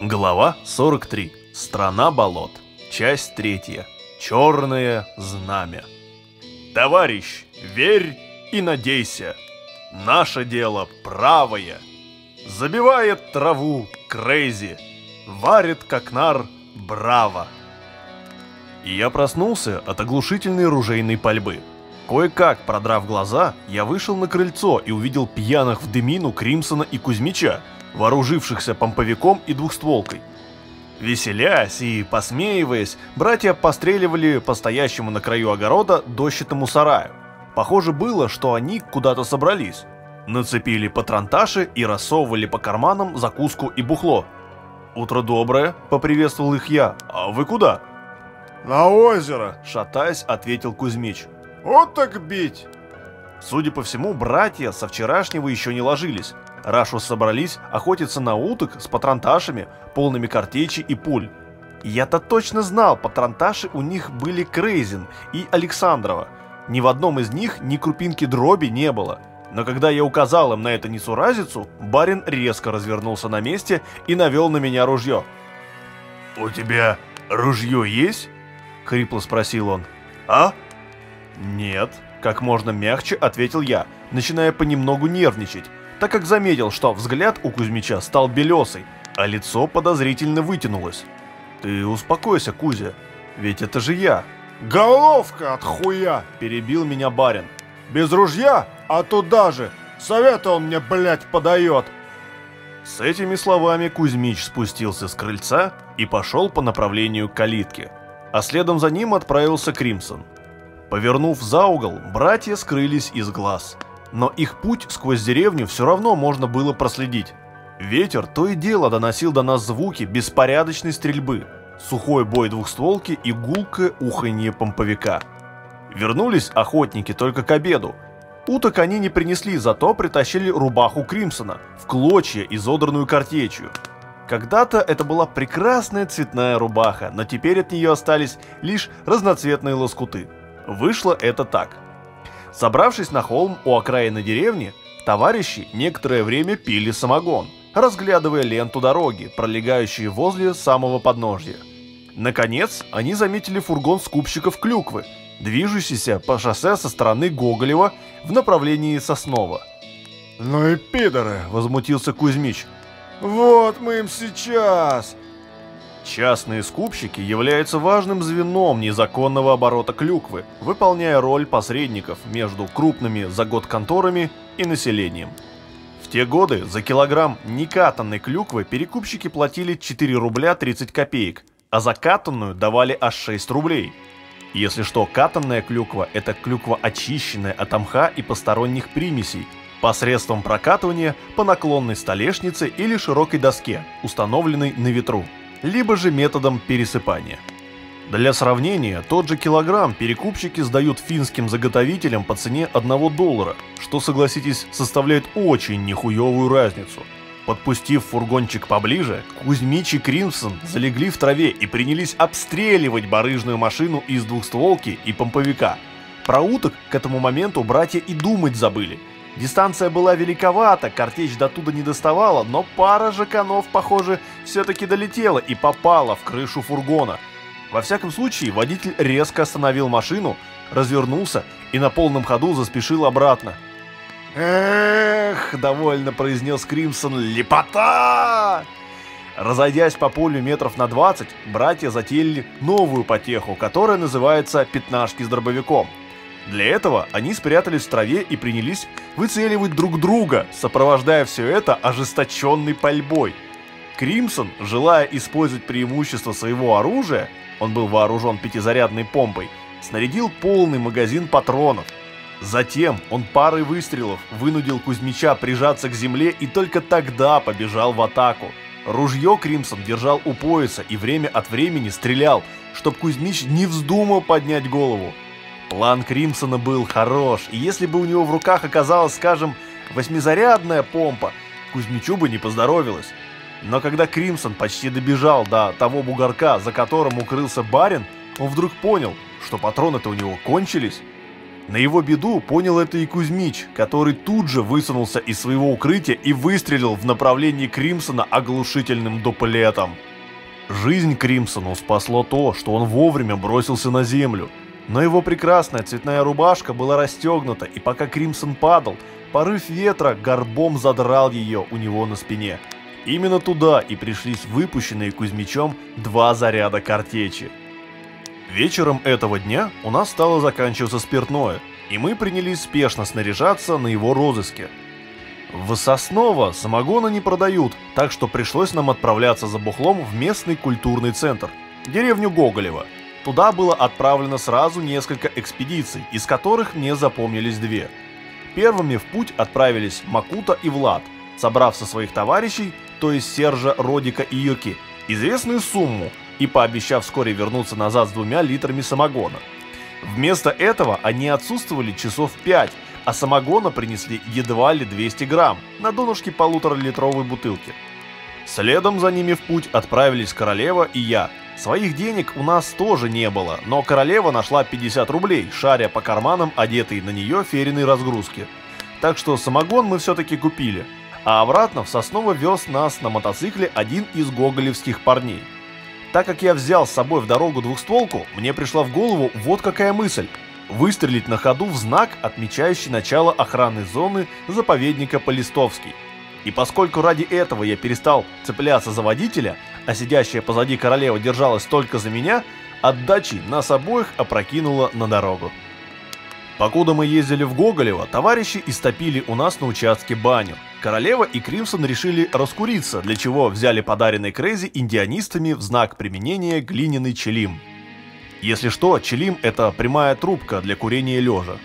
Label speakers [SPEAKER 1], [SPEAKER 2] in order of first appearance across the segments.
[SPEAKER 1] Глава 43. Страна болот. Часть третья. Черное знамя. Товарищ, верь и надейся. Наше дело правое. Забивает траву крейзи. Варит как нар браво. И я проснулся от оглушительной ружейной пальбы. Кое-как, продрав глаза, я вышел на крыльцо и увидел пьяных в дымину Кримсона и Кузьмича, вооружившихся помповиком и двухстволкой. Веселясь и посмеиваясь, братья постреливали по стоящему на краю огорода дощатому сараю. Похоже было, что они куда-то собрались. Нацепили патронташи и рассовывали по карманам закуску и бухло. «Утро доброе», — поприветствовал их я. «А вы куда?»
[SPEAKER 2] «На озеро», —
[SPEAKER 1] шатаясь, ответил Кузьмич.
[SPEAKER 2] «Вот так бить!»
[SPEAKER 1] Судя по всему, братья со вчерашнего еще не ложились. Рашу собрались охотиться на уток с патронташами, полными картечи и пуль. Я-то точно знал, патронташи у них были Крейзин и Александрова. Ни в одном из них ни крупинки дроби не было. Но когда я указал им на эту несуразицу, барин резко развернулся на месте и навел на меня ружье.
[SPEAKER 2] «У тебя ружье есть?»
[SPEAKER 1] — хрипло спросил он. «А?» «Нет», — как можно мягче ответил я, начиная понемногу нервничать, так как заметил, что взгляд у Кузьмича стал белесый, а лицо подозрительно вытянулось. «Ты успокойся, Кузя, ведь это же я».
[SPEAKER 2] «Головка от хуя!»
[SPEAKER 1] – перебил меня барин.
[SPEAKER 2] «Без ружья, а туда же! Советы он мне, блядь, подает!»
[SPEAKER 1] С этими словами Кузьмич спустился с крыльца и пошел по направлению к калитке, а следом за ним отправился Кримсон. Повернув за угол, братья скрылись из глаз – но их путь сквозь деревню все равно можно было проследить. Ветер то и дело доносил до нас звуки беспорядочной стрельбы, сухой бой двухстволки и гулкое уханье помповика. Вернулись охотники только к обеду. Уток они не принесли, зато притащили рубаху Кримсона в клочья, изодранную картечью. Когда-то это была прекрасная цветная рубаха, но теперь от нее остались лишь разноцветные лоскуты. Вышло это так – Собравшись на холм у окраины деревни, товарищи некоторое время пили самогон, разглядывая ленту дороги, пролегающую возле самого подножья. Наконец, они заметили фургон скупщиков клюквы, движущийся по шоссе со стороны Гоголева в направлении Соснова.
[SPEAKER 2] «Ну и пидоры!»
[SPEAKER 1] – возмутился Кузьмич.
[SPEAKER 2] «Вот мы им сейчас!
[SPEAKER 1] Частные скупщики являются важным звеном незаконного оборота клюквы, выполняя роль посредников между крупными за год конторами и населением. В те годы за килограмм некатанной клюквы перекупщики платили 4 рубля 30 копеек, а за катанную давали аж 6 рублей. Если что, катанная клюква – это клюква очищенная от мха и посторонних примесей, посредством прокатывания по наклонной столешнице или широкой доске, установленной на ветру либо же методом пересыпания. Для сравнения, тот же килограмм перекупщики сдают финским заготовителям по цене 1 доллара, что, согласитесь, составляет очень нехуевую разницу. Подпустив фургончик поближе, Кузьмич и Кримсон залегли в траве и принялись обстреливать барыжную машину из двухстволки и помповика. Про уток к этому моменту братья и думать забыли – Дистанция была великовата, картечь до туда не доставала, но пара жаканов, похоже, все-таки долетела и попала в крышу фургона. Во всяком случае, водитель резко остановил машину, развернулся и на полном ходу заспешил обратно.
[SPEAKER 2] «Эх!» — довольно произнес Кримсон. «Лепота!»
[SPEAKER 1] Разойдясь по полю метров на 20, братья затеяли новую потеху, которая называется «пятнашки с дробовиком». Для этого они спрятались в траве и принялись выцеливать друг друга, сопровождая все это ожесточенной пальбой. Кримсон, желая использовать преимущество своего оружия, он был вооружен пятизарядной помпой, снарядил полный магазин патронов. Затем он парой выстрелов вынудил Кузьмича прижаться к земле и только тогда побежал в атаку. Ружье Кримсон держал у пояса и время от времени стрелял, чтоб Кузьмич не вздумал поднять голову. План Кримсона был хорош, и если бы у него в руках оказалась, скажем, восьмизарядная помпа, Кузьмичу бы не поздоровилось. Но когда Кримсон почти добежал до того бугорка, за которым укрылся барин, он вдруг понял, что патроны-то у него кончились. На его беду понял это и Кузьмич, который тут же высунулся из своего укрытия и выстрелил в направлении Кримсона оглушительным дуплетом. Жизнь Кримсону спасло то, что он вовремя бросился на землю. Но его прекрасная цветная рубашка была расстегнута, и пока Кримсон падал, порыв ветра горбом задрал ее у него на спине. Именно туда и пришлись выпущенные Кузьмичом два заряда картечи. Вечером этого дня у нас стало заканчиваться спиртное, и мы принялись спешно снаряжаться на его розыске. В Сосново самогона не продают, так что пришлось нам отправляться за бухлом в местный культурный центр, деревню Гоголева. Туда было отправлено сразу несколько экспедиций, из которых мне запомнились две. Первыми в путь отправились Макута и Влад, собрав со своих товарищей, то есть Сержа, Родика и Юрки, известную сумму и пообещав вскоре вернуться назад с двумя литрами самогона. Вместо этого они отсутствовали часов пять, а самогона принесли едва ли 200 грамм на донышке полуторалитровой бутылки. Следом за ними в путь отправились королева и я. Своих денег у нас тоже не было, но королева нашла 50 рублей, шаря по карманам одетые на нее фериной разгрузки. Так что самогон мы все-таки купили, а обратно в Сосново вез нас на мотоцикле один из гоголевских парней – так как я взял с собой в дорогу двухстволку, мне пришла в голову вот какая мысль. Выстрелить на ходу в знак, отмечающий начало охранной зоны заповедника Полистовский. И поскольку ради этого я перестал цепляться за водителя, а сидящая позади королева держалась только за меня, отдачи нас обоих опрокинула на дорогу. Покуда мы ездили в Гоголево, товарищи истопили у нас на участке баню – Королева и Кримсон решили раскуриться, для чего взяли подаренный Крейзи индианистами в знак применения глиняный челим. Если что, челим – это прямая трубка для курения лежа.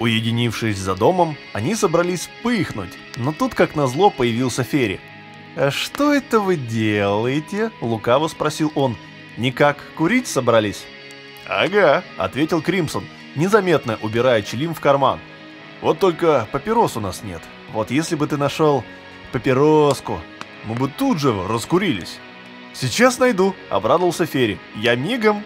[SPEAKER 1] Уединившись за домом, они собрались пыхнуть, но тут как назло появился Ферри. «А что это вы делаете?» – лукаво спросил он. «Никак курить собрались?» «Ага», – ответил Кримсон, незаметно убирая челим в карман. «Вот только папирос у нас нет, вот если бы ты нашел папироску, мы бы тут же раскурились. Сейчас найду, обрадовался Ферри. Я мигом.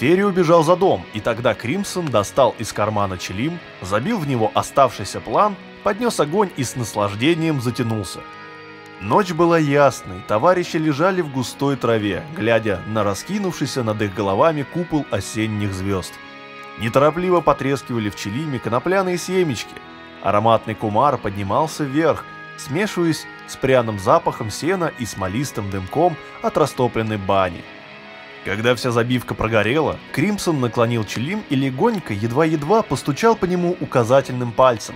[SPEAKER 1] Ферри убежал за дом, и тогда Кримсон достал из кармана челим, забил в него оставшийся план, поднес огонь и с наслаждением затянулся. Ночь была ясной, товарищи лежали в густой траве, глядя на раскинувшийся над их головами купол осенних звезд. Неторопливо потрескивали в челиме конопляные семечки – Ароматный кумар поднимался вверх, смешиваясь с пряным запахом сена и смолистым дымком от растопленной бани. Когда вся забивка прогорела, Кримсон наклонил челим и легонько, едва-едва постучал по нему указательным пальцем.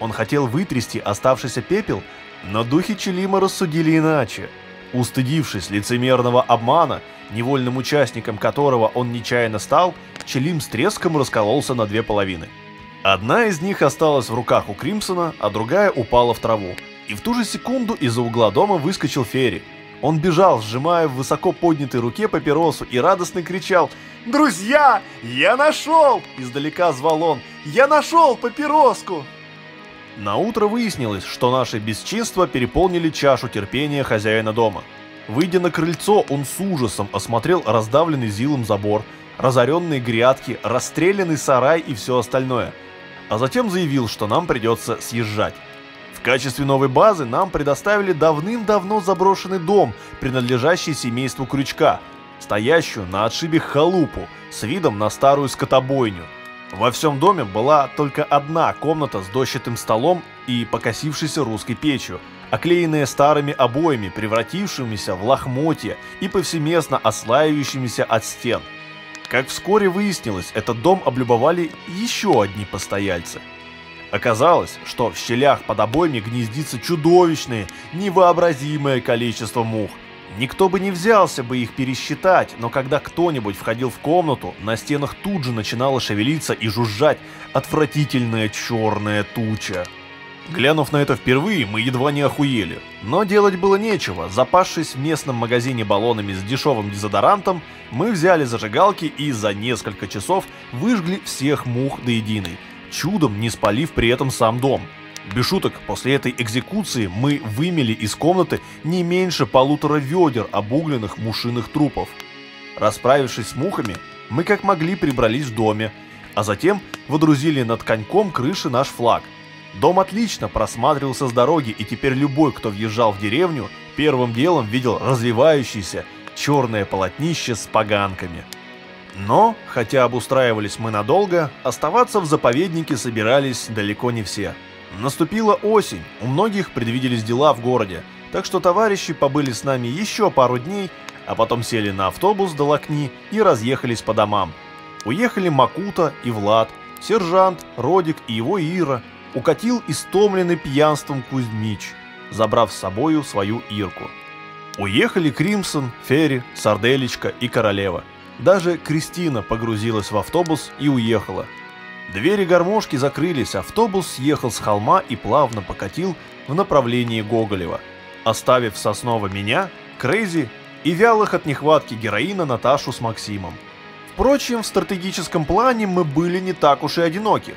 [SPEAKER 1] Он хотел вытрясти оставшийся пепел, но духи челима рассудили иначе. Устыдившись лицемерного обмана, невольным участником которого он нечаянно стал, челим с треском раскололся на две половины – Одна из них осталась в руках у Кримсона, а другая упала в траву. И в ту же секунду из-за угла дома выскочил Ферри. Он бежал, сжимая в высоко поднятой руке папиросу и радостно кричал «Друзья, я нашел!» Издалека звал он «Я нашел папироску!» На утро выяснилось, что наши бесчинства переполнили чашу терпения хозяина дома. Выйдя на крыльцо, он с ужасом осмотрел раздавленный зилом забор, разоренные грядки, расстрелянный сарай и все остальное – а затем заявил, что нам придется съезжать. В качестве новой базы нам предоставили давным-давно заброшенный дом, принадлежащий семейству Крючка, стоящую на отшибе халупу с видом на старую скотобойню. Во всем доме была только одна комната с дощатым столом и покосившейся русской печью, оклеенная старыми обоями, превратившимися в лохмотья и повсеместно ослаивающимися от стен – как вскоре выяснилось, этот дом облюбовали еще одни постояльцы. Оказалось, что в щелях под обоями гнездится чудовищное, невообразимое количество мух. Никто бы не взялся бы их пересчитать, но когда кто-нибудь входил в комнату, на стенах тут же начинала шевелиться и жужжать отвратительная черная туча. Глянув на это впервые, мы едва не охуели. Но делать было нечего. Запасшись в местном магазине баллонами с дешевым дезодорантом, мы взяли зажигалки и за несколько часов выжгли всех мух до единой, чудом не спалив при этом сам дом. Без шуток, после этой экзекуции мы вымели из комнаты не меньше полутора ведер обугленных мушиных трупов. Расправившись с мухами, мы как могли прибрались в доме, а затем водрузили над коньком крыши наш флаг. Дом отлично просматривался с дороги, и теперь любой, кто въезжал в деревню, первым делом видел развивающееся черное полотнище с поганками. Но, хотя обустраивались мы надолго, оставаться в заповеднике собирались далеко не все. Наступила осень, у многих предвиделись дела в городе, так что товарищи побыли с нами еще пару дней, а потом сели на автобус до Лакни и разъехались по домам. Уехали Макута и Влад, сержант, Родик и его Ира, укатил истомленный пьянством Кузьмич, забрав с собою свою Ирку. Уехали Кримсон, Ферри, Сарделечка и Королева. Даже Кристина погрузилась в автобус и уехала. Двери гармошки закрылись, автобус съехал с холма и плавно покатил в направлении Гоголева, оставив Соснова меня, Крейзи и вялых от нехватки героина Наташу с Максимом. Впрочем, в стратегическом плане мы были не так уж и одиноки.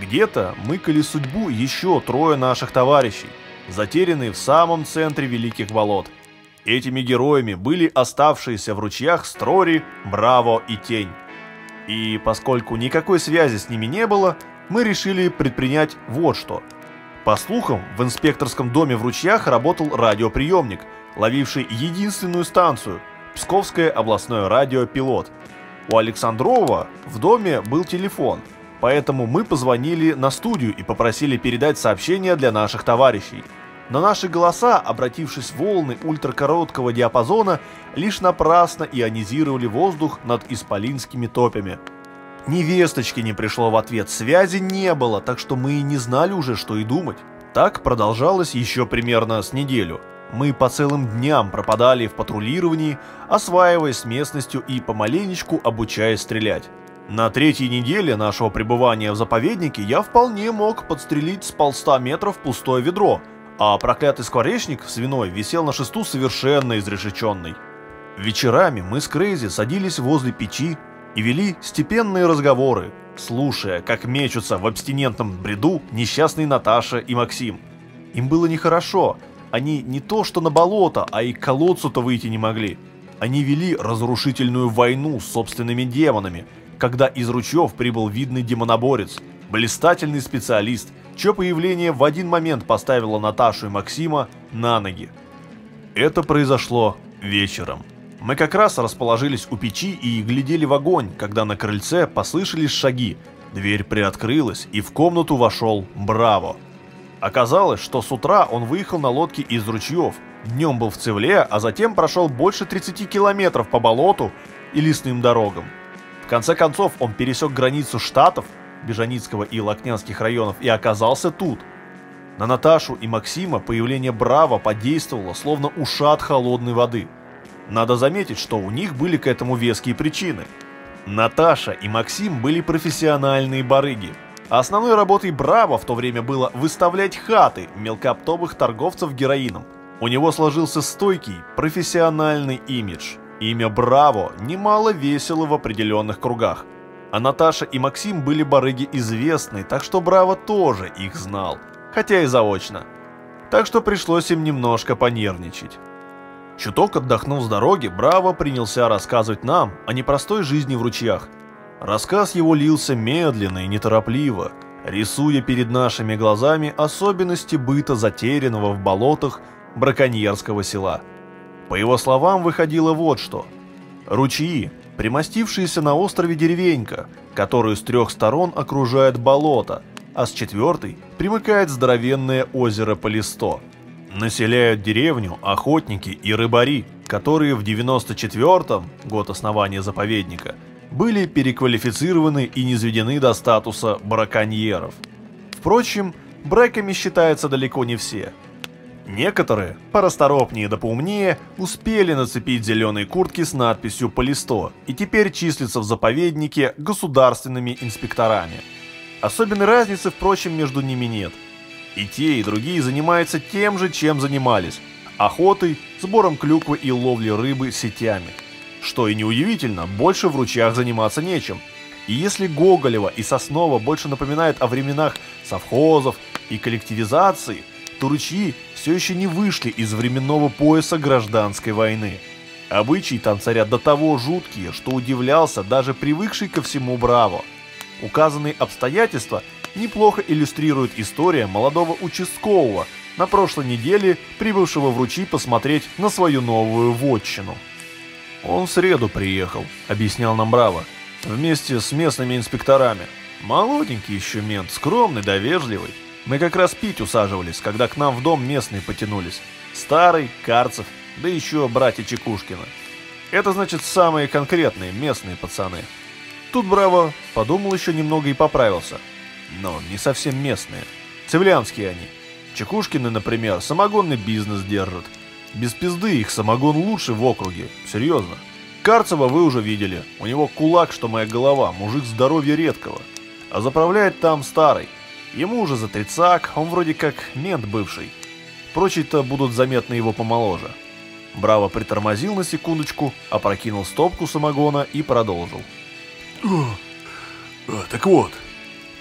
[SPEAKER 1] Где-то мыкали судьбу еще трое наших товарищей, затерянные в самом центре Великих Болот. Этими героями были оставшиеся в ручьях Строри, Браво и Тень. И поскольку никакой связи с ними не было, мы решили предпринять вот что. По слухам, в инспекторском доме в ручьях работал радиоприемник, ловивший единственную станцию – Псковское областное радио «Пилот». У Александрова в доме был телефон, поэтому мы позвонили на студию и попросили передать сообщение для наших товарищей – но наши голоса, обратившись в волны ультракороткого диапазона, лишь напрасно ионизировали воздух над исполинскими топями. Ни весточки не пришло в ответ, связи не было, так что мы и не знали уже, что и думать. Так продолжалось еще примерно с неделю. Мы по целым дням пропадали в патрулировании, осваиваясь с местностью и помаленечку обучаясь стрелять. На третьей неделе нашего пребывания в заповеднике я вполне мог подстрелить с полста метров пустое ведро – а проклятый скворечник свиной висел на шесту совершенно изрешеченный. Вечерами мы с Крейзи садились возле печи и вели степенные разговоры, слушая, как мечутся в абстинентном бреду несчастные Наташа и Максим. Им было нехорошо, они не то что на болото, а и к колодцу-то выйти не могли. Они вели разрушительную войну с собственными демонами, когда из ручьев прибыл видный демоноборец, блистательный специалист – чье появление в один момент поставило Наташу и Максима на ноги. Это произошло вечером. Мы как раз расположились у печи и глядели в огонь, когда на крыльце послышались шаги. Дверь приоткрылась, и в комнату вошел Браво. Оказалось, что с утра он выехал на лодке из ручьев, днем был в Цевле, а затем прошел больше 30 километров по болоту и лесным дорогам. В конце концов он пересек границу штатов Бежаницкого и Лакнянских районов и оказался тут. На Наташу и Максима появление Браво подействовало, словно ушат холодной воды. Надо заметить, что у них были к этому веские причины. Наташа и Максим были профессиональные барыги. Основной работой Браво в то время было выставлять хаты мелкооптовых торговцев героином. У него сложился стойкий, профессиональный имидж. Имя Браво немало весело в определенных кругах – а Наташа и Максим были барыги известны, так что Браво тоже их знал, хотя и заочно. Так что пришлось им немножко понервничать. Чуток отдохнув с дороги, Браво принялся рассказывать нам о непростой жизни в ручьях. Рассказ его лился медленно и неторопливо, рисуя перед нашими глазами особенности быта затерянного в болотах браконьерского села. По его словам выходило вот что. Ручьи примостившаяся на острове деревенька, которую с трех сторон окружает болото, а с четвертой примыкает здоровенное озеро Полисто. Населяют деревню охотники и рыбари, которые в 94-м, год основания заповедника, были переквалифицированы и низведены до статуса браконьеров. Впрочем, браками считаются далеко не все – Некоторые, порасторопнее да поумнее, успели нацепить зеленые куртки с надписью «Полисто» и теперь числятся в заповеднике государственными инспекторами. Особенной разницы, впрочем, между ними нет. И те, и другие занимаются тем же, чем занимались – охотой, сбором клюквы и ловлей рыбы сетями. Что и неудивительно, больше в ручьях заниматься нечем. И если Гоголева и Соснова больше напоминают о временах совхозов и коллективизации, то ручьи все еще не вышли из временного пояса гражданской войны. Обычаи там царят до того жуткие, что удивлялся даже привыкший ко всему Браво. Указанные обстоятельства неплохо иллюстрируют история молодого участкового, на прошлой неделе прибывшего в Ручи посмотреть на свою новую вотчину. «Он в среду приехал», — объяснял нам Браво, вместе с местными инспекторами. Молоденький еще мент, скромный да вежливый. Мы как раз пить усаживались, когда к нам в дом местные потянулись. Старый, Карцев, да еще братья Чекушкина. Это значит самые конкретные местные пацаны. Тут Браво подумал еще немного и поправился. Но не совсем местные. Цивлянские они. Чекушкины, например, самогонный бизнес держат. Без пизды их самогон лучше в округе. Серьезно. Карцева вы уже видели. У него кулак, что моя голова, мужик здоровья редкого. А заправляет там старый. Ему уже за тридцак, он вроде как мент бывший. Прочие-то будут заметно его помоложе. Браво притормозил на секундочку, опрокинул стопку самогона и продолжил.
[SPEAKER 2] Так вот,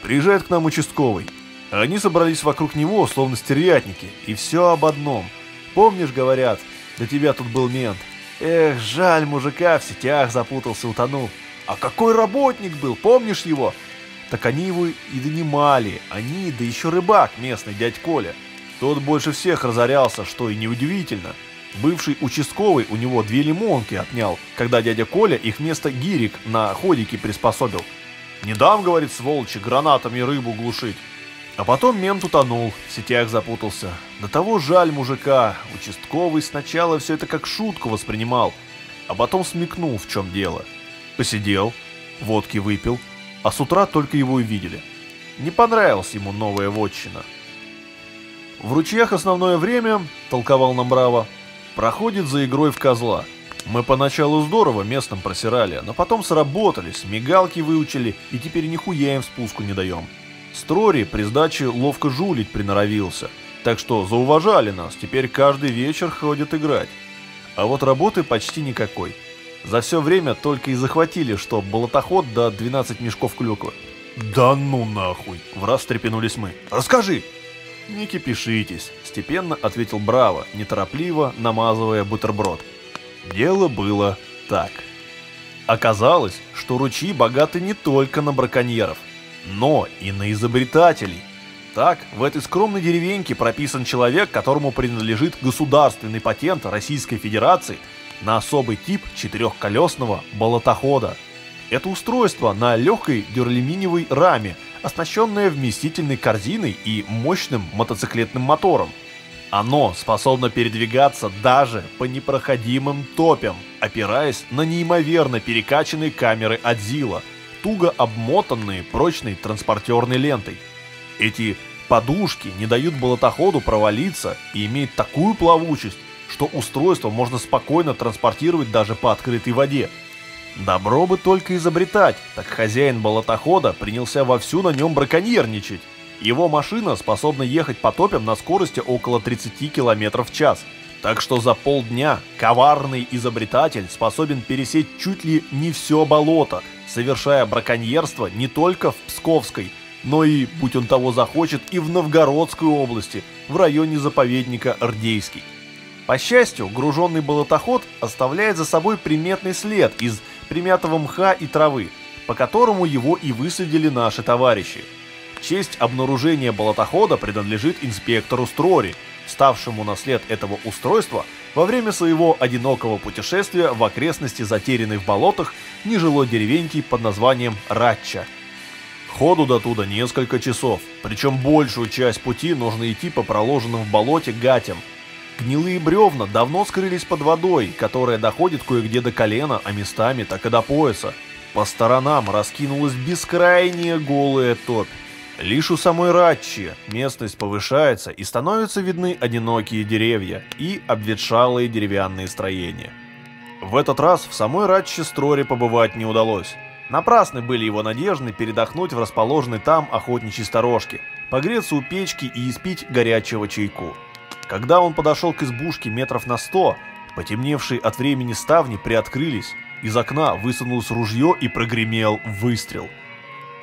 [SPEAKER 1] приезжает к нам участковый. Они собрались вокруг него, словно стервятники, и все об одном. Помнишь, говорят, до тебя тут был мент. Эх, жаль мужика, в сетях запутался, утонул. А какой работник был, помнишь его? Так они его и донимали, они, да еще рыбак местный, дядь Коля. Тот больше всех разорялся, что и неудивительно. Бывший участковый у него две лимонки отнял, когда дядя Коля их вместо гирик на ходике приспособил. «Не дам, — говорит, сволочи, — гранатами рыбу глушить». А потом мент утонул, в сетях запутался. До того жаль мужика, участковый сначала все это как шутку воспринимал, а потом смекнул, в чем дело. Посидел, водки выпил, а с утра только его и видели. Не понравилась ему новая вотчина. В ручьях основное время, толковал нам Браво, проходит за игрой в козла. Мы поначалу здорово местным просирали, но потом сработались, мигалки выучили и теперь нихуя им спуску не даем. Строри при сдаче ловко жулить приноровился, так что зауважали нас, теперь каждый вечер ходят играть. А вот работы почти никакой. За все время только и захватили, что болотоход до 12 мешков клюквы.
[SPEAKER 2] Да ну нахуй!
[SPEAKER 1] В раз трепенулись мы. Расскажи! Не кипишитесь, степенно ответил Браво, неторопливо намазывая бутерброд. Дело было так. Оказалось, что ручьи богаты не только на браконьеров – но и на изобретателей. Так, в этой скромной деревеньке прописан человек, которому принадлежит государственный патент Российской Федерации на особый тип четырехколесного болотохода. Это устройство на легкой дюралюминиевой раме, оснащенное вместительной корзиной и мощным мотоциклетным мотором. Оно способно передвигаться даже по непроходимым топям, опираясь на неимоверно перекачанные камеры от ЗИЛа – туго обмотанные прочной транспортерной лентой. Эти подушки не дают болотоходу провалиться и имеют такую плавучесть, что устройство можно спокойно транспортировать даже по открытой воде. Добро бы только изобретать, так хозяин болотохода принялся вовсю на нем браконьерничать. Его машина способна ехать по топям на скорости около 30 км в час. Так что за полдня коварный изобретатель способен пересечь чуть ли не все болото – совершая браконьерство не только в Псковской, но и, будь он того захочет, и в Новгородской области, в районе заповедника Рдейский. По счастью, груженный болотоход оставляет за собой приметный след из примятого мха и травы, по которому его и высадили наши товарищи. Честь обнаружения болотохода принадлежит инспектору Строри, ставшему на след этого устройства во время своего одинокого путешествия в окрестности затерянной в болотах нежилой деревеньки под названием Ратча. Ходу до туда несколько часов, причем большую часть пути нужно идти по проложенным в болоте гатям. Гнилые бревна давно скрылись под водой, которая доходит кое-где до колена, а местами так и до пояса. По сторонам раскинулась бескрайняя голая топь. Лишь у самой Ратчи местность повышается и становятся видны одинокие деревья и обветшалые деревянные строения. В этот раз в самой Ратче Строре побывать не удалось. Напрасны были его надежды передохнуть в расположенной там охотничьей сторожке, погреться у печки и испить горячего чайку. Когда он подошел к избушке метров на сто, потемневшие от времени ставни приоткрылись, из окна высунулось ружье и прогремел выстрел –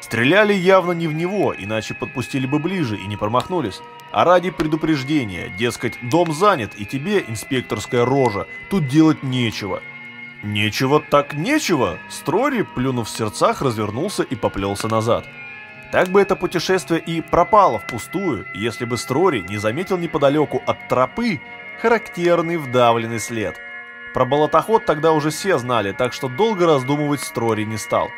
[SPEAKER 1] Стреляли явно не в него, иначе подпустили бы ближе и не промахнулись. А ради предупреждения, дескать, дом занят и тебе, инспекторская рожа, тут делать нечего. Нечего так нечего. Строри, плюнув в сердцах, развернулся и поплелся назад. Так бы это путешествие и пропало впустую, если бы Строри не заметил неподалеку от тропы характерный вдавленный след. Про болотоход тогда уже все знали, так что долго раздумывать Строри не стал.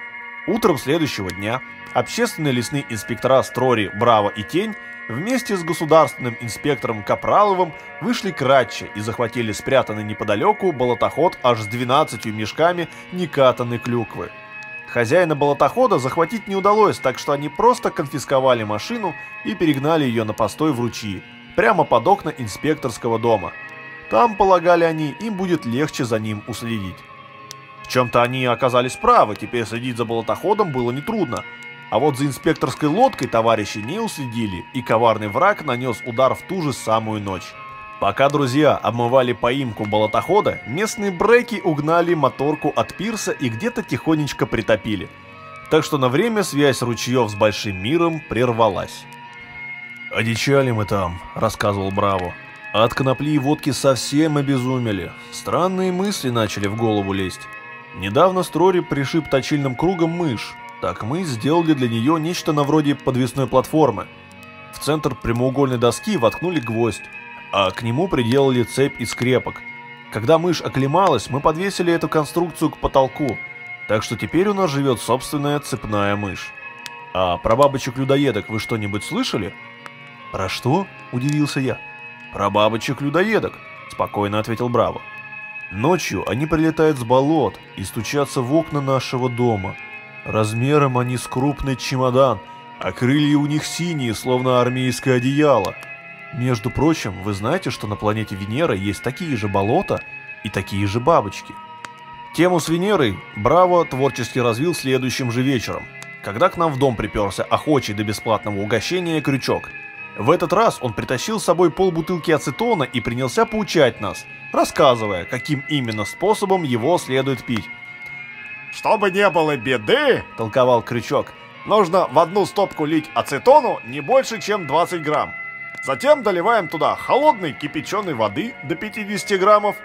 [SPEAKER 1] Утром следующего дня общественные лесные инспектора Строри, Браво и Тень вместе с государственным инспектором Капраловым вышли к Ратче и захватили спрятанный неподалеку болотоход аж с 12 мешками некатанной клюквы. Хозяина болотохода захватить не удалось, так что они просто конфисковали машину и перегнали ее на постой в ручьи, прямо под окна инспекторского дома. Там, полагали они, им будет легче за ним уследить. В чем-то они оказались правы, теперь следить за болотоходом было нетрудно. А вот за инспекторской лодкой товарищи не уследили, и коварный враг нанес удар в ту же самую ночь. Пока друзья обмывали поимку болотохода, местные бреки угнали моторку от пирса и где-то тихонечко притопили. Так что на время связь ручьев с Большим миром прервалась. «Одичали мы там», — рассказывал Браво. От конопли и водки совсем обезумели. Странные мысли начали в голову лезть. Недавно Строри пришиб точильным кругом мышь. Так мы сделали для нее нечто на вроде подвесной платформы. В центр прямоугольной доски воткнули гвоздь а к нему приделали цепь из крепок. Когда мышь оклемалась, мы подвесили эту конструкцию к потолку, так что теперь у нас живет собственная цепная мышь. А про бабочек-людоедок вы что-нибудь слышали? Про что? Удивился я. Про бабочек-людоедок, спокойно ответил Браво. Ночью они прилетают с болот и стучатся в окна нашего дома. Размером они с крупный чемодан, а крылья у них синие, словно армейское одеяло – между прочим, вы знаете, что на планете Венера есть такие же болота и такие же бабочки. Тему с Венерой Браво творчески развил следующим же вечером, когда к нам в дом приперся охочий до бесплатного угощения крючок. В этот раз он притащил с собой полбутылки ацетона и принялся поучать нас, рассказывая, каким именно способом его следует пить.
[SPEAKER 2] «Чтобы не было беды», — толковал крючок, — «нужно в одну стопку лить ацетону не больше, чем 20 грамм. Затем доливаем туда холодной кипяченой воды до 50 граммов,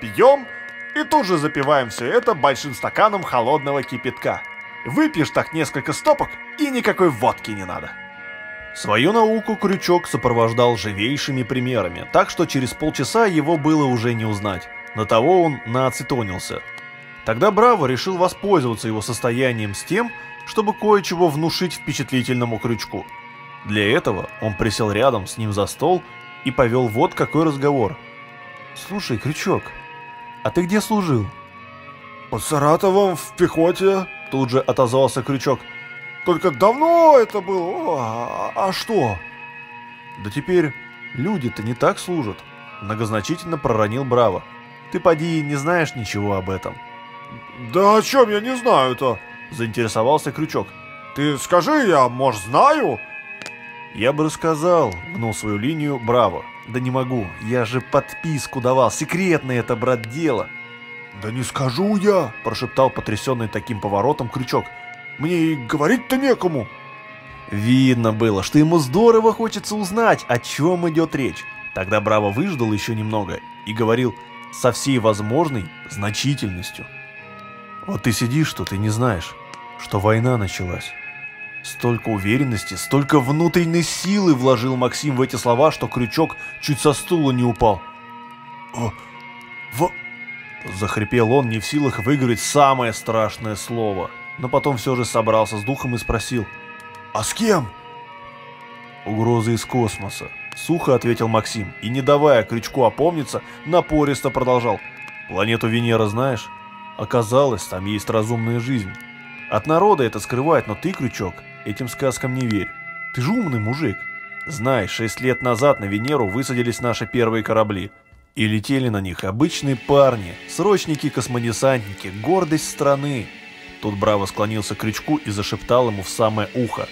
[SPEAKER 2] пьем и тут же запиваем все это большим стаканом холодного кипятка. Выпьешь так несколько стопок и никакой водки не надо.
[SPEAKER 1] Свою науку Крючок сопровождал живейшими примерами, так что через полчаса его было уже не узнать. На того он наацетонился. Тогда Браво решил воспользоваться его состоянием с тем, чтобы кое-чего внушить впечатлительному Крючку – для этого он присел рядом с ним за стол и повел вот какой разговор. «Слушай, Крючок, а ты где служил?»
[SPEAKER 2] «Под Саратовом в пехоте», —
[SPEAKER 1] тут же отозвался Крючок.
[SPEAKER 2] «Только давно это было, а, а что?»
[SPEAKER 1] «Да теперь люди-то не так служат», — многозначительно проронил Браво. «Ты, поди, не знаешь ничего об этом».
[SPEAKER 2] «Да о чем я не знаю-то?»
[SPEAKER 1] — заинтересовался Крючок.
[SPEAKER 2] «Ты скажи, я, может, знаю?»
[SPEAKER 1] Я бы рассказал, гнул свою линию, браво. Да не могу, я же подписку давал, секретное это, брат, дело.
[SPEAKER 2] Да не скажу я, прошептал потрясенный таким поворотом крючок. Мне и говорить-то некому.
[SPEAKER 1] Видно было, что ему здорово хочется узнать, о чем идет речь. Тогда Браво выждал еще немного и говорил со всей возможной значительностью. Вот ты сидишь, что ты не знаешь, что война началась. Столько уверенности, столько внутренней силы вложил Максим в эти слова, что крючок чуть со стула не упал.
[SPEAKER 2] «О, в...»
[SPEAKER 1] Захрипел он, не в силах выговорить самое страшное слово. Но потом все же собрался с духом и спросил.
[SPEAKER 2] «А с кем?»
[SPEAKER 1] «Угрозы из космоса», — сухо ответил Максим. И, не давая крючку опомниться, напористо продолжал. «Планету Венера знаешь? Оказалось, там есть разумная жизнь. От народа это скрывает, но ты, крючок, этим сказкам не верь. Ты же умный мужик. Знай, шесть лет назад на Венеру высадились наши первые корабли. И летели на них обычные парни, срочники-космодесантники, гордость страны. Тут Браво склонился к крючку и зашептал ему в самое ухо.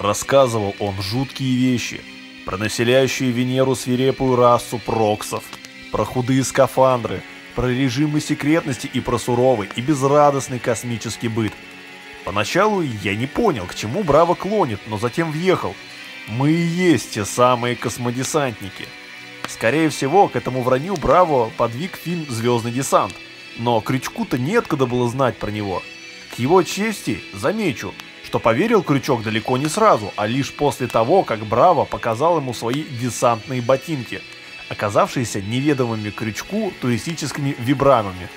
[SPEAKER 1] Рассказывал он жуткие вещи. Про населяющую Венеру свирепую расу проксов. Про худые скафандры. Про режимы секретности и про суровый и безрадостный космический быт – Поначалу я не понял, к чему Браво клонит, но затем въехал. Мы и есть те самые космодесантники. Скорее всего, к этому вранью Браво подвиг фильм «Звездный десант». но Крючку-то неоткуда было знать про него. К его чести замечу, что поверил Крючок далеко не сразу, а лишь после того, как Браво показал ему свои десантные ботинки, оказавшиеся неведомыми Крючку туристическими вибрамами.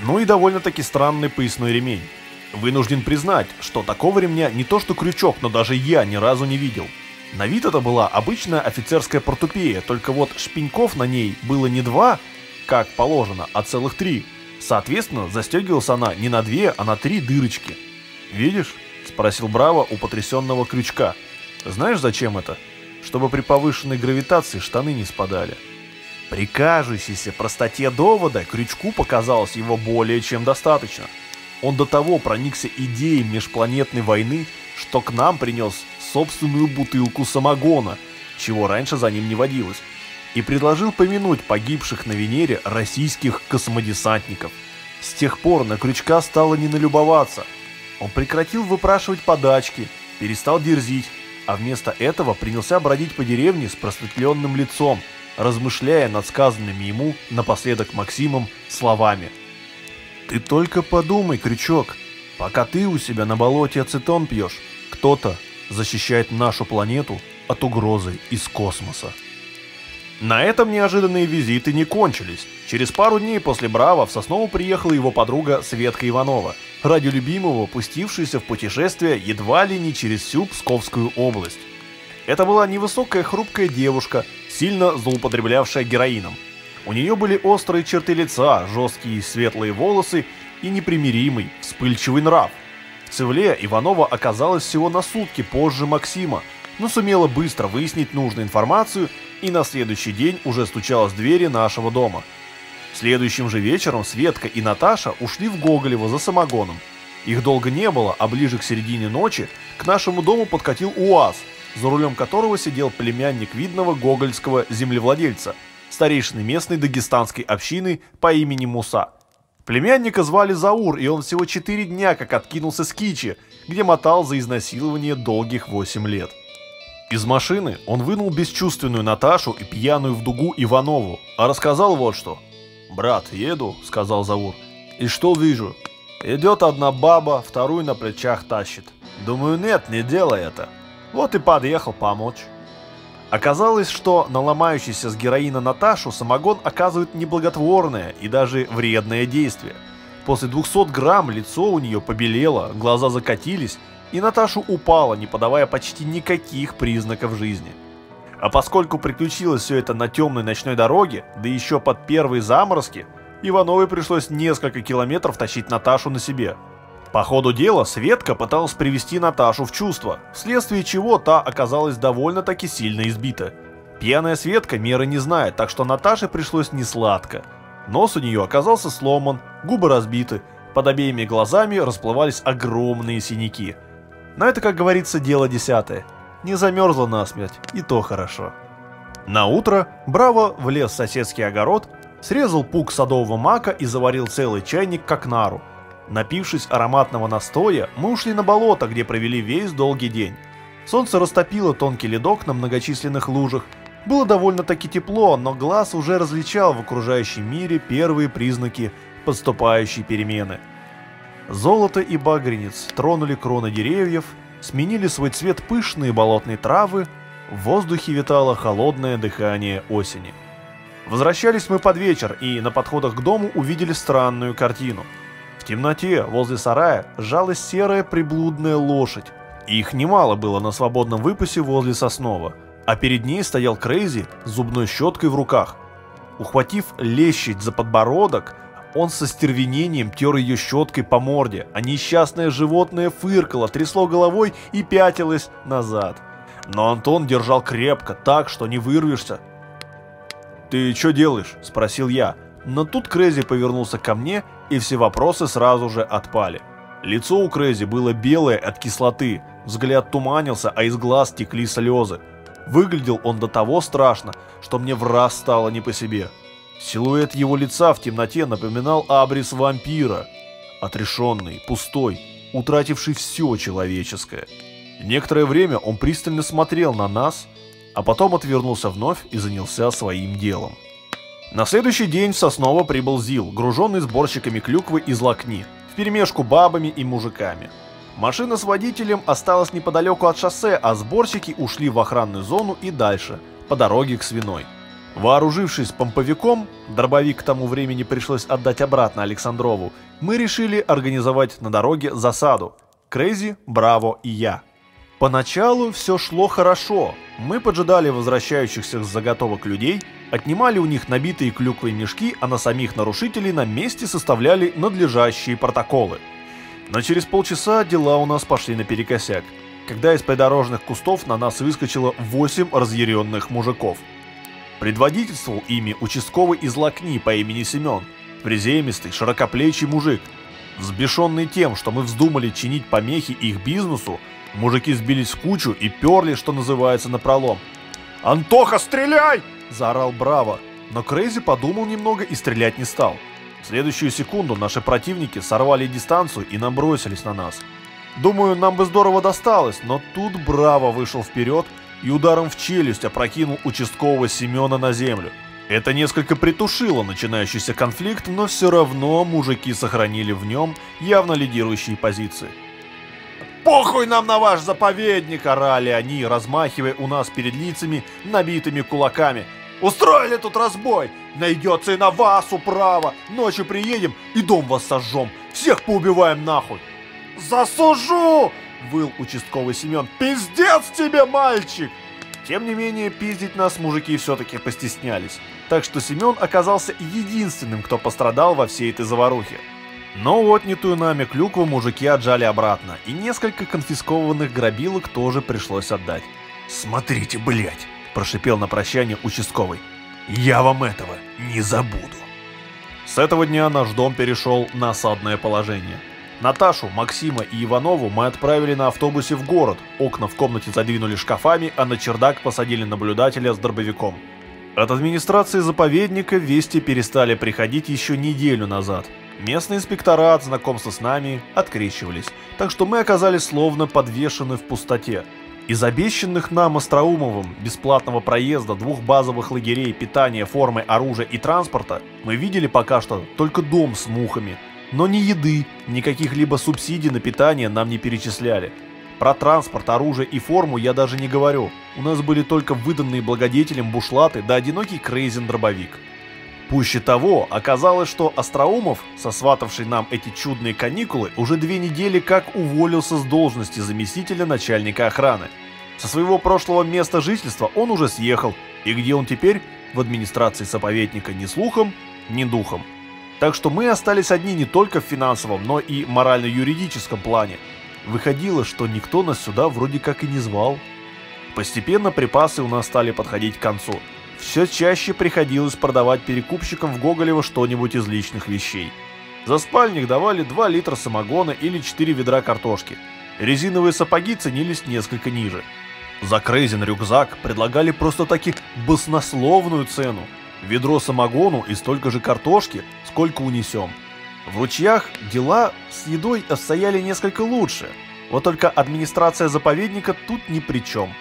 [SPEAKER 1] Ну и довольно-таки странный поясной ремень. Вынужден признать, что такого ремня не то что Крючок, но даже я ни разу не видел. На вид это была обычная офицерская портупея, только вот шпеньков на ней было не два, как положено, а целых три. Соответственно, застегивалась она не на две, а на три дырочки. «Видишь?» – спросил Браво у потрясенного крючка. «Знаешь, зачем это? Чтобы при повышенной гравитации штаны не спадали». При кажущейся простоте довода крючку показалось его более чем достаточно. Он до того проникся идеей межпланетной войны, что к нам принес собственную бутылку самогона, чего раньше за ним не водилось, и предложил помянуть погибших на Венере российских космодесантников. С тех пор на Крючка стало не налюбоваться. Он прекратил выпрашивать подачки, перестал дерзить, а вместо этого принялся бродить по деревне с просветленным лицом, размышляя над сказанными ему напоследок Максимом словами. «Ты только подумай, Крючок, пока ты у себя на болоте ацетон пьешь, кто-то защищает нашу планету от угрозы из космоса». На этом неожиданные визиты не кончились. Через пару дней после Браво в Соснову приехала его подруга Светка Иванова, ради любимого пустившаяся в путешествие едва ли не через всю Псковскую область. Это была невысокая хрупкая девушка, сильно злоупотреблявшая героином. У нее были острые черты лица, жесткие светлые волосы и непримиримый, вспыльчивый нрав. В Цевле Иванова оказалась всего на сутки позже Максима, но сумела быстро выяснить нужную информацию и на следующий день уже стучалась в двери нашего дома. Следующим же вечером Светка и Наташа ушли в Гоголево за самогоном. Их долго не было, а ближе к середине ночи к нашему дому подкатил УАЗ, за рулем которого сидел племянник видного гогольского землевладельца, старейшины местной дагестанской общины по имени Муса. Племянника звали Заур, и он всего 4 дня как откинулся с Кичи, где мотал за изнасилование долгих 8 лет. Из машины он вынул бесчувственную Наташу и пьяную в дугу Иванову, а рассказал вот что. «Брат, еду», — сказал Заур, — «и что вижу? Идет одна баба, вторую на плечах тащит. Думаю, нет, не делай это. Вот и подъехал помочь». Оказалось, что на ломающийся с героина Наташу самогон оказывает неблаготворное и даже вредное действие. После 200 грамм лицо у нее побелело, глаза закатились, и Наташа упала, не подавая почти никаких признаков жизни. А поскольку приключилось все это на темной ночной дороге, да еще под первые заморозки, Ивановой пришлось несколько километров тащить Наташу на себе. По ходу дела Светка пыталась привести Наташу в чувство, вследствие чего та оказалась довольно-таки сильно избита. Пьяная Светка меры не знает, так что Наташе пришлось не сладко. Нос у нее оказался сломан, губы разбиты, под обеими глазами расплывались огромные синяки – но это, как говорится, дело десятое. Не замерзла насмерть, и то хорошо. На утро Браво влез в соседский огород, срезал пук садового мака и заварил целый чайник как нару. Напившись ароматного настоя, мы ушли на болото, где провели весь долгий день. Солнце растопило тонкий ледок на многочисленных лужах. Было довольно-таки тепло, но глаз уже различал в окружающем мире первые признаки подступающей перемены – Золото и багренец тронули кроны деревьев, сменили свой цвет пышные болотные травы, в воздухе витало холодное дыхание осени. Возвращались мы под вечер и на подходах к дому увидели странную картину. Темноте возле сарая сжалась серая приблудная лошадь. Их немало было на свободном выпасе возле Соснова, а перед ней стоял Крейзи с зубной щеткой в руках. Ухватив лещить за подбородок, он со стервенением тер ее щеткой по морде, а несчастное животное фыркало, трясло головой и пятилось назад. Но Антон держал крепко, так, что не вырвешься. «Ты что делаешь?» – спросил я. Но тут Крэзи повернулся ко мне, и все вопросы сразу же отпали. Лицо у Крэзи было белое от кислоты, взгляд туманился, а из глаз текли слезы. Выглядел он до того страшно, что мне в раз стало не по себе. Силуэт его лица в темноте напоминал абрис вампира. Отрешенный, пустой, утративший все человеческое. Некоторое время он пристально смотрел на нас, а потом отвернулся вновь и занялся своим делом. На следующий день в Сосново прибыл ЗИЛ, груженный сборщиками клюквы из Лакни, вперемешку бабами и мужиками. Машина с водителем осталась неподалеку от шоссе, а сборщики ушли в охранную зону и дальше, по дороге к Свиной. Вооружившись помповиком, дробовик к тому времени пришлось отдать обратно Александрову, мы решили организовать на дороге засаду. Крейзи, Браво и я. Поначалу все шло хорошо. Мы поджидали возвращающихся с заготовок людей, отнимали у них набитые клюквой мешки, а на самих нарушителей на месте составляли надлежащие протоколы. Но через полчаса дела у нас пошли наперекосяк, когда из придорожных кустов на нас выскочило 8 разъяренных мужиков. Предводительствовал ими участковый из Лакни по имени Семен, приземистый, широкоплечий мужик. Взбешенный тем, что мы вздумали чинить помехи их бизнесу, мужики сбились в кучу и перли, что называется, на пролом. «Антоха, стреляй!» – заорал Браво, но Крейзи подумал немного и стрелять не стал. В следующую секунду наши противники сорвали дистанцию и набросились на нас. Думаю, нам бы здорово досталось, но тут Браво вышел вперед и ударом в челюсть опрокинул участкового Семена на землю. Это несколько притушило начинающийся конфликт, но все равно мужики сохранили в нем явно лидирующие позиции. «Похуй нам на ваш заповедник!» – орали они, размахивая у нас перед лицами набитыми кулаками. «Устроили тут разбой! Найдется и на вас управа! Ночью приедем и дом вас сожжем! Всех поубиваем нахуй!» «Засужу!» – выл участковый Семен. «Пиздец тебе, мальчик!» Тем не менее, пиздить нас мужики все-таки постеснялись. Так что Семен оказался единственным, кто пострадал во всей этой заварухе. Но отнятую нами клюкву мужики отжали обратно, и несколько конфискованных грабилок тоже пришлось отдать. «Смотрите, блять!» – прошипел на прощание участковый. «Я вам этого не забуду!» С этого дня наш дом перешел на осадное положение. Наташу, Максима и Иванову мы отправили на автобусе в город, окна в комнате задвинули шкафами, а на чердак посадили наблюдателя с дробовиком. От администрации заповедника вести перестали приходить еще неделю назад. Местные инспектора от знакомства с нами открещивались, так что мы оказались словно подвешены в пустоте. Из обещанных нам Остроумовым бесплатного проезда, двух базовых лагерей, питания, формы, оружия и транспорта мы видели пока что только дом с мухами – но ни еды, ни каких-либо субсидий на питание нам не перечисляли. Про транспорт, оружие и форму я даже не говорю. У нас были только выданные благодетелем бушлаты да одинокий крейзен-дробовик. Пуще того, оказалось, что Остроумов, сосватавший нам эти чудные каникулы, уже две недели как уволился с должности заместителя начальника охраны. Со своего прошлого места жительства он уже съехал, и где он теперь? В администрации заповедника ни слухом, ни духом. Так что мы остались одни не только в финансовом, но и морально-юридическом плане. Выходило, что никто нас сюда вроде как и не звал. Постепенно припасы у нас стали подходить к концу. Все чаще приходилось продавать перекупщикам в Гоголево что-нибудь из личных вещей. За спальник давали 2 литра самогона или 4 ведра картошки. Резиновые сапоги ценились несколько ниже. За Крейзен рюкзак предлагали просто таки баснословную цену – ведро самогону и столько же картошки, сколько унесем. В ручьях дела с едой обстояли несколько лучше, вот только администрация заповедника тут ни при чем.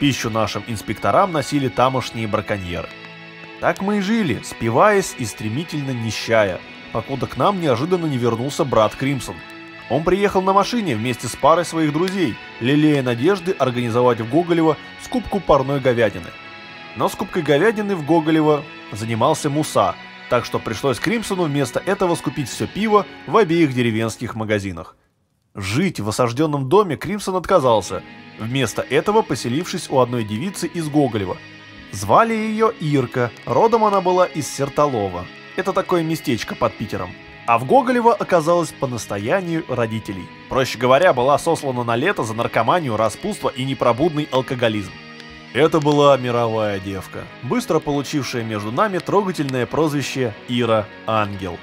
[SPEAKER 1] Пищу нашим инспекторам носили тамошние браконьеры. Так мы и жили, спиваясь и стремительно нищая, покуда к нам неожиданно не вернулся брат Кримсон. Он приехал на машине вместе с парой своих друзей, лелея надежды организовать в Гоголево скупку парной говядины. Но скупкой говядины в Гоголево занимался Муса, так что пришлось Кримсону вместо этого скупить все пиво в обеих деревенских магазинах. Жить в осажденном доме Кримсон отказался, вместо этого поселившись у одной девицы из Гоголева. Звали ее Ирка, родом она была из Сертолова. Это такое местечко под Питером. А в Гоголево оказалась по настоянию родителей. Проще говоря, была сослана на лето за наркоманию, распутство и непробудный алкоголизм. Это была мировая девка, быстро получившая между нами трогательное прозвище Ира Ангел.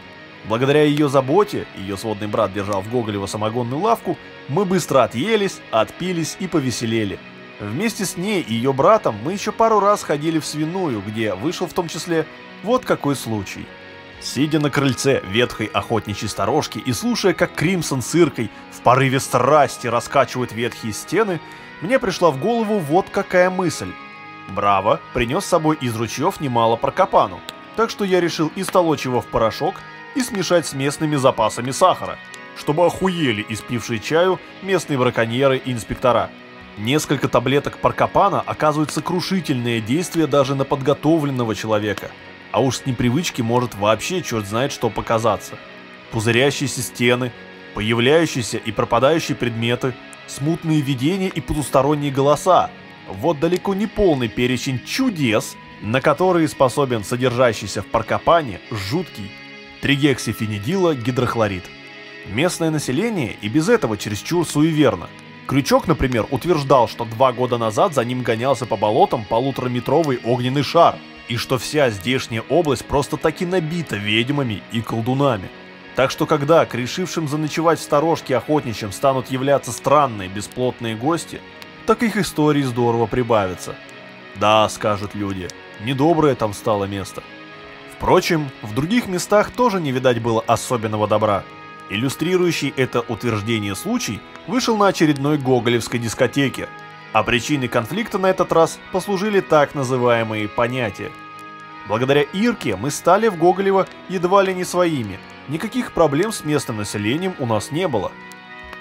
[SPEAKER 1] Благодаря ее заботе, ее сводный брат держал в Гоголево самогонную лавку, мы быстро отъелись, отпились и повеселели. Вместе с ней и ее братом мы еще пару раз ходили в свиную, где вышел в том числе вот какой случай. Сидя на крыльце ветхой охотничьей сторожки и слушая, как Кримсон с Иркой в порыве страсти раскачивают ветхие стены, мне пришла в голову вот какая мысль. Браво принес с собой из ручьев немало прокопану. Так что я решил истолочь его в порошок и смешать с местными запасами сахара, чтобы охуели испившие чаю местные браконьеры и инспектора. Несколько таблеток паркопана оказывают сокрушительное действие даже на подготовленного человека, а уж с непривычки может вообще черт знает что показаться. Пузырящиеся стены, появляющиеся и пропадающие предметы, смутные видения и потусторонние голоса. Вот далеко не полный перечень чудес, на которые способен содержащийся в паркопане жуткий тригексифенидила гидрохлорид. Местное население и без этого чересчур суеверно. Крючок, например, утверждал, что два года назад за ним гонялся по болотам полутораметровый огненный шар, и что вся здешняя область просто таки набита ведьмами и колдунами. Так что когда к решившим заночевать в сторожке охотничьим станут являться странные бесплотные гости, так их истории здорово прибавятся. Да, скажут люди, недоброе там стало место. Впрочем, в других местах тоже не видать было особенного добра. Иллюстрирующий это утверждение случай вышел на очередной гоголевской дискотеке, а причиной конфликта на этот раз послужили так называемые понятия. Благодаря Ирке мы стали в Гоголево едва ли не своими, никаких проблем с местным населением у нас не было.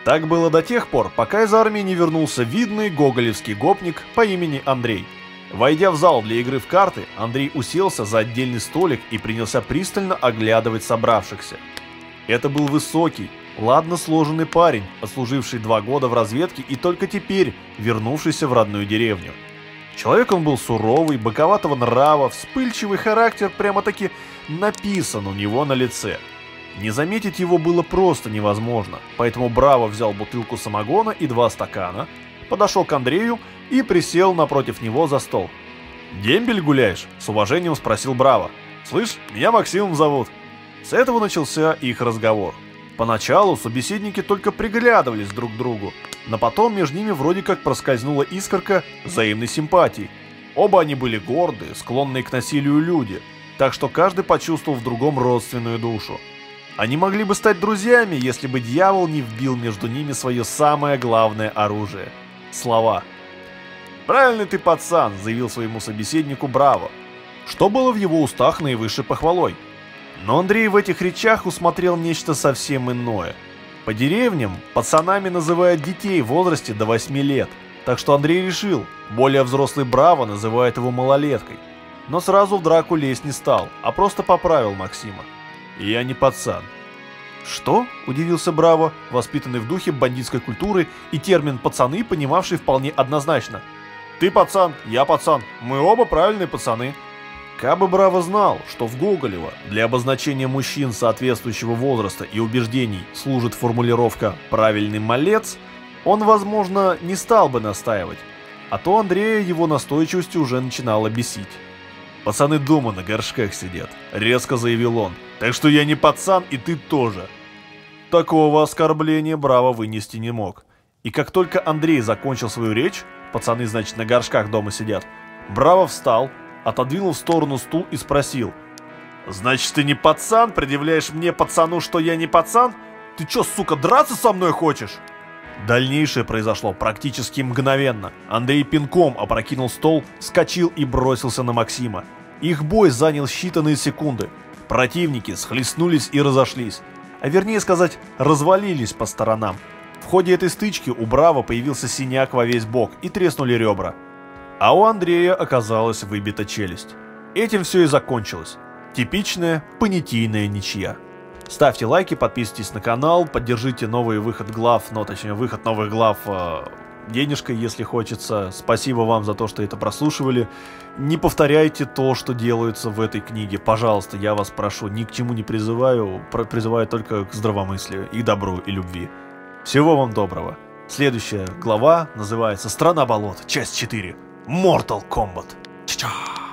[SPEAKER 1] Так было до тех пор, пока из армии не вернулся видный гоголевский гопник по имени Андрей. Войдя в зал для игры в карты, Андрей уселся за отдельный столик и принялся пристально оглядывать собравшихся. Это был высокий, ладно сложенный парень, отслуживший два года в разведке и только теперь вернувшийся в родную деревню. Человек он был суровый, боковатого нрава, вспыльчивый характер прямо-таки написан у него на лице. Не заметить его было просто невозможно, поэтому Браво взял бутылку самогона и два стакана, подошел к Андрею и присел напротив него за стол. «Дембель гуляешь?» – с уважением спросил Браво. «Слышь, меня Максимом зовут». С этого начался их разговор. Поначалу собеседники только приглядывались друг к другу, но потом между ними вроде как проскользнула искорка взаимной симпатии. Оба они были гордые, склонные к насилию люди, так что каждый почувствовал в другом родственную душу. Они могли бы стать друзьями, если бы дьявол не вбил между ними свое самое главное оружие – слова. «Правильный ты пацан», – заявил своему собеседнику Браво, что было в его устах наивысшей похвалой – но Андрей в этих речах усмотрел нечто совсем иное. По деревням пацанами называют детей в возрасте до 8 лет, так что Андрей решил, более взрослый Браво называет его малолеткой. Но сразу в драку лезть не стал, а просто поправил Максима. «Я не пацан». «Что?» – удивился Браво, воспитанный в духе бандитской культуры и термин «пацаны», понимавший вполне однозначно. «Ты пацан, я пацан, мы оба правильные пацаны», Кабы Браво знал, что в Гоголево для обозначения мужчин соответствующего возраста и убеждений служит формулировка «правильный малец», он, возможно, не стал бы настаивать, а то Андрея его настойчивостью уже начинала бесить. «Пацаны дома на горшках сидят», — резко заявил он, «так что я не пацан, и ты тоже». Такого оскорбления Браво вынести не мог. И как только Андрей закончил свою речь, пацаны, значит, на горшках дома сидят, Браво встал, отодвинул в сторону стул и спросил. «Значит, ты не пацан? Предъявляешь мне, пацану, что я не пацан? Ты чё, сука, драться со мной хочешь?» Дальнейшее произошло практически мгновенно. Андрей пинком опрокинул стол, вскочил и бросился на Максима. Их бой занял считанные секунды. Противники схлестнулись и разошлись. А вернее сказать, развалились по сторонам. В ходе этой стычки у Браво появился синяк во весь бок и треснули ребра а у Андрея оказалась выбита челюсть. Этим все и закончилось. Типичная понятийная ничья. Ставьте лайки, подписывайтесь на канал, поддержите новый выход глав, ну точнее выход новых глав э, денежкой, если хочется. Спасибо вам за то, что это прослушивали. Не повторяйте то, что делается в этой книге. Пожалуйста, я вас прошу, ни к чему не призываю, призываю только к здравомыслию и добру и любви. Всего вам доброго. Следующая глава называется «Страна болот», часть 4. Mortal Kombat. Ча-ча.